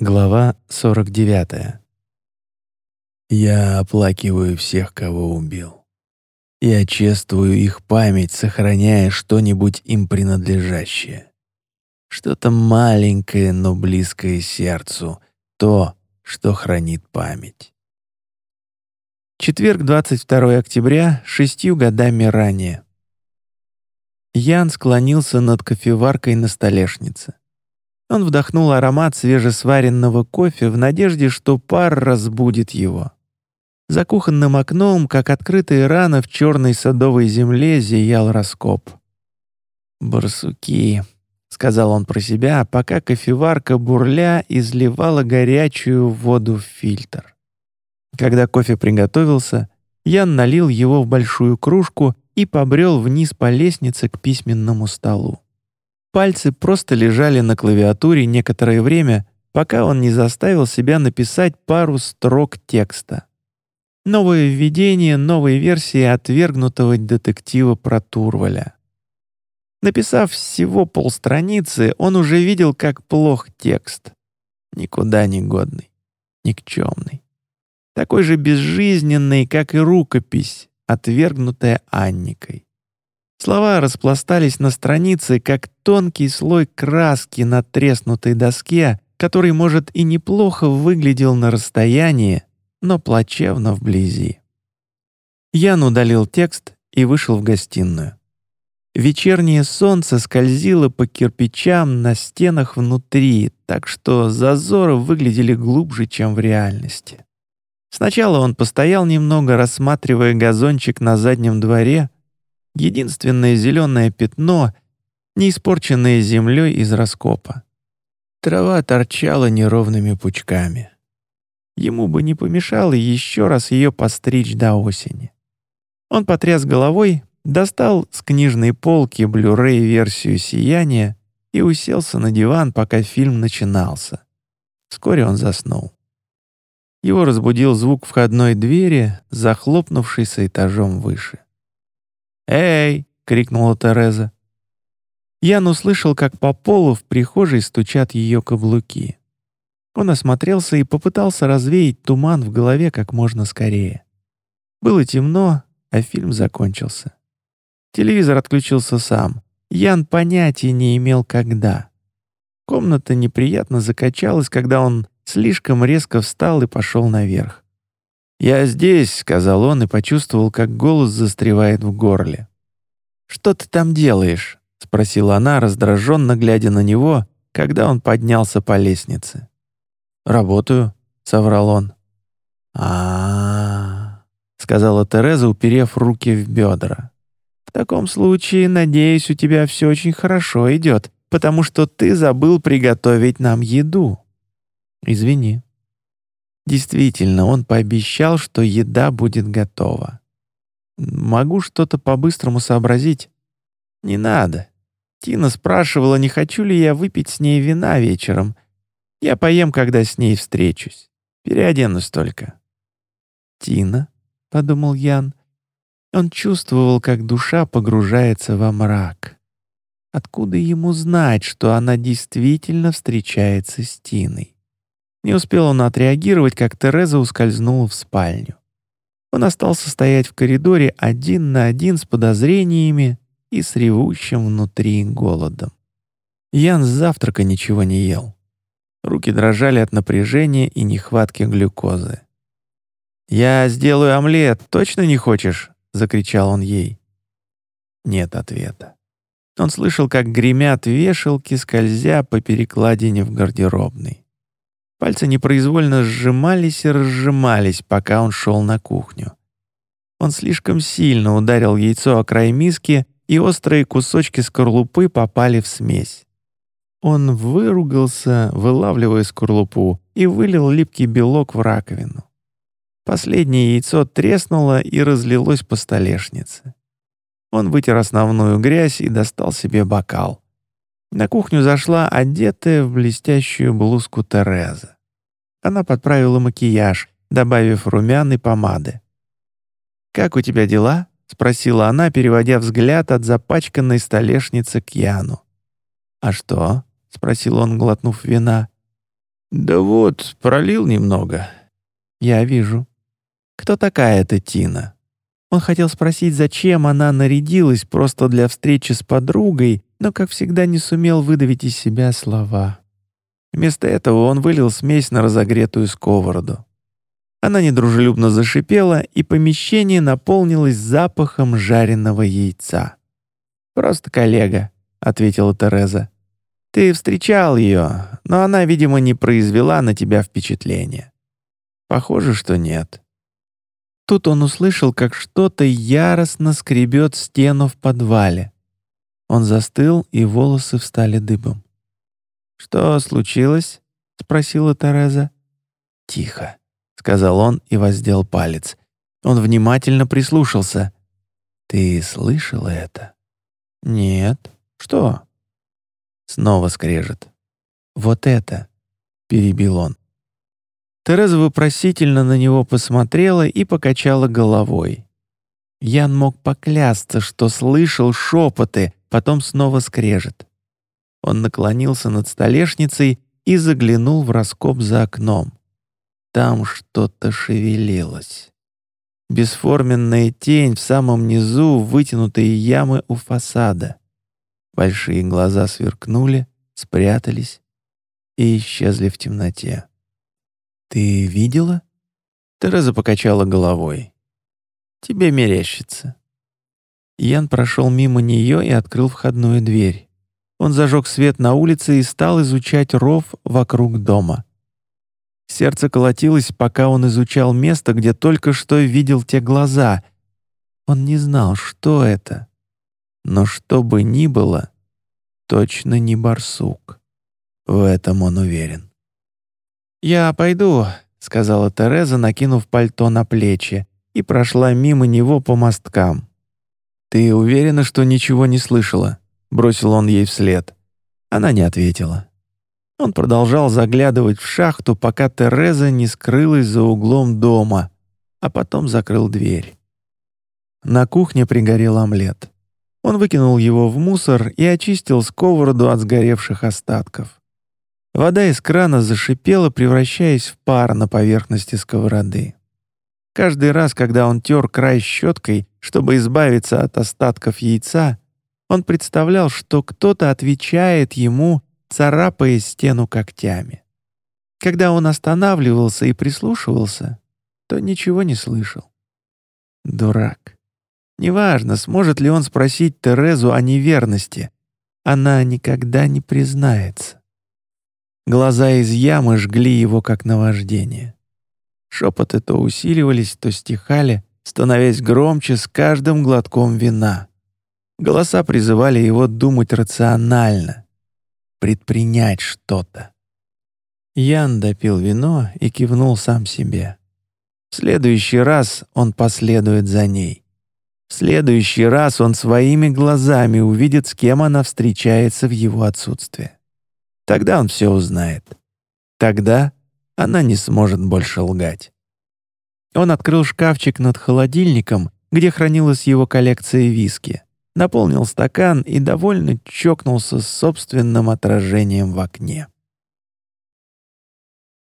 Глава 49. Я оплакиваю всех, кого убил. Я чествую их память, сохраняя что-нибудь им принадлежащее. Что-то маленькое, но близкое сердцу, то, что хранит память. Четверг, 22 октября, шестью годами ранее. Ян склонился над кофеваркой на столешнице. Он вдохнул аромат свежесваренного кофе в надежде, что пар разбудит его. За кухонным окном, как открытая рана в черной садовой земле, зиял раскоп. «Барсуки», — сказал он про себя, пока кофеварка бурля изливала горячую воду в фильтр. Когда кофе приготовился, Ян налил его в большую кружку и побрел вниз по лестнице к письменному столу. Пальцы просто лежали на клавиатуре некоторое время, пока он не заставил себя написать пару строк текста. Новое введение новой версии отвергнутого детектива про Турваля. Написав всего полстраницы, он уже видел, как плох текст. Никуда не годный, никчемный. Такой же безжизненный, как и рукопись, отвергнутая Анникой. Слова распластались на странице, как тонкий слой краски на треснутой доске, который, может, и неплохо выглядел на расстоянии, но плачевно вблизи. Ян удалил текст и вышел в гостиную. Вечернее солнце скользило по кирпичам на стенах внутри, так что зазоры выглядели глубже, чем в реальности. Сначала он постоял немного, рассматривая газончик на заднем дворе, единственное зеленое пятно, не испорченное землей из раскопа. Трава торчала неровными пучками. Ему бы не помешало еще раз ее постричь до осени. Он потряс головой, достал с книжной полки Blu-ray версию «Сияния» и уселся на диван, пока фильм начинался. Вскоре он заснул. Его разбудил звук входной двери, захлопнувшейся этажом выше. «Эй!» — крикнула Тереза. Ян услышал, как по полу в прихожей стучат ее каблуки. Он осмотрелся и попытался развеять туман в голове как можно скорее. Было темно, а фильм закончился. Телевизор отключился сам. Ян понятия не имел, когда. Комната неприятно закачалась, когда он слишком резко встал и пошел наверх. «Я здесь», — сказал он и почувствовал, как голос застревает в горле. «Что ты там делаешь?» — спросила она, раздраженно глядя на него, когда он поднялся по лестнице. «Работаю», — соврал он. а, -а, -а сказала Тереза, уперев руки в бедра. «В таком случае, надеюсь, у тебя все очень хорошо идет, потому что ты забыл приготовить нам еду». «Извини», Действительно, он пообещал, что еда будет готова. Могу что-то по-быстрому сообразить? Не надо. Тина спрашивала, не хочу ли я выпить с ней вина вечером. Я поем, когда с ней встречусь. Переоденусь только. Тина, — подумал Ян. Он чувствовал, как душа погружается во мрак. Откуда ему знать, что она действительно встречается с Тиной? Не успел он отреагировать, как Тереза ускользнула в спальню. Он остался стоять в коридоре один на один с подозрениями и с ревущим внутри голодом. Ян с завтрака ничего не ел. Руки дрожали от напряжения и нехватки глюкозы. «Я сделаю омлет, точно не хочешь?» — закричал он ей. Нет ответа. Он слышал, как гремят вешалки, скользя по перекладине в гардеробной. Пальцы непроизвольно сжимались и разжимались, пока он шел на кухню. Он слишком сильно ударил яйцо о край миски, и острые кусочки скорлупы попали в смесь. Он выругался, вылавливая скорлупу, и вылил липкий белок в раковину. Последнее яйцо треснуло и разлилось по столешнице. Он вытер основную грязь и достал себе бокал. На кухню зашла одетая в блестящую блузку Тереза. Она подправила макияж, добавив румян и помады. «Как у тебя дела?» — спросила она, переводя взгляд от запачканной столешницы к Яну. «А что?» — спросил он, глотнув вина. «Да вот, пролил немного». «Я вижу». «Кто такая эта Тина?» Он хотел спросить, зачем она нарядилась просто для встречи с подругой, но, как всегда, не сумел выдавить из себя слова. Вместо этого он вылил смесь на разогретую сковороду. Она недружелюбно зашипела, и помещение наполнилось запахом жареного яйца. «Просто коллега», — ответила Тереза. «Ты встречал ее, но она, видимо, не произвела на тебя впечатления». «Похоже, что нет». Тут он услышал, как что-то яростно скребет стену в подвале. Он застыл, и волосы встали дыбом. «Что случилось?» — спросила Тереза. «Тихо», — сказал он и воздел палец. Он внимательно прислушался. «Ты слышала это?» «Нет. Что?» Снова скрежет. «Вот это!» — перебил он. Тереза вопросительно на него посмотрела и покачала головой. Ян мог поклясться, что слышал шепоты, потом снова скрежет. Он наклонился над столешницей и заглянул в раскоп за окном. Там что-то шевелилось. Бесформенная тень в самом низу вытянутые ямы у фасада. Большие глаза сверкнули, спрятались и исчезли в темноте. «Ты видела?» Тереза покачала головой. «Тебе мерещится». Ян прошел мимо нее и открыл входную дверь. Он зажег свет на улице и стал изучать ров вокруг дома. Сердце колотилось, пока он изучал место, где только что видел те глаза. Он не знал, что это. Но что бы ни было, точно не барсук. В этом он уверен. «Я пойду», — сказала Тереза, накинув пальто на плечи, и прошла мимо него по мосткам. «Ты уверена, что ничего не слышала?» — бросил он ей вслед. Она не ответила. Он продолжал заглядывать в шахту, пока Тереза не скрылась за углом дома, а потом закрыл дверь. На кухне пригорел омлет. Он выкинул его в мусор и очистил сковороду от сгоревших остатков. Вода из крана зашипела, превращаясь в пар на поверхности сковороды. Каждый раз, когда он тер край щеткой, чтобы избавиться от остатков яйца, он представлял, что кто-то отвечает ему, царапая стену когтями. Когда он останавливался и прислушивался, то ничего не слышал. Дурак. Неважно, сможет ли он спросить Терезу о неверности. Она никогда не признается. Глаза из ямы жгли его, как наваждение. Шепоты то усиливались, то стихали, становясь громче с каждым глотком вина. Голоса призывали его думать рационально, предпринять что-то. Ян допил вино и кивнул сам себе. В следующий раз он последует за ней. В следующий раз он своими глазами увидит, с кем она встречается в его отсутствие. Тогда он все узнает. Тогда она не сможет больше лгать. Он открыл шкафчик над холодильником, где хранилась его коллекция виски наполнил стакан и довольно чокнулся с собственным отражением в окне.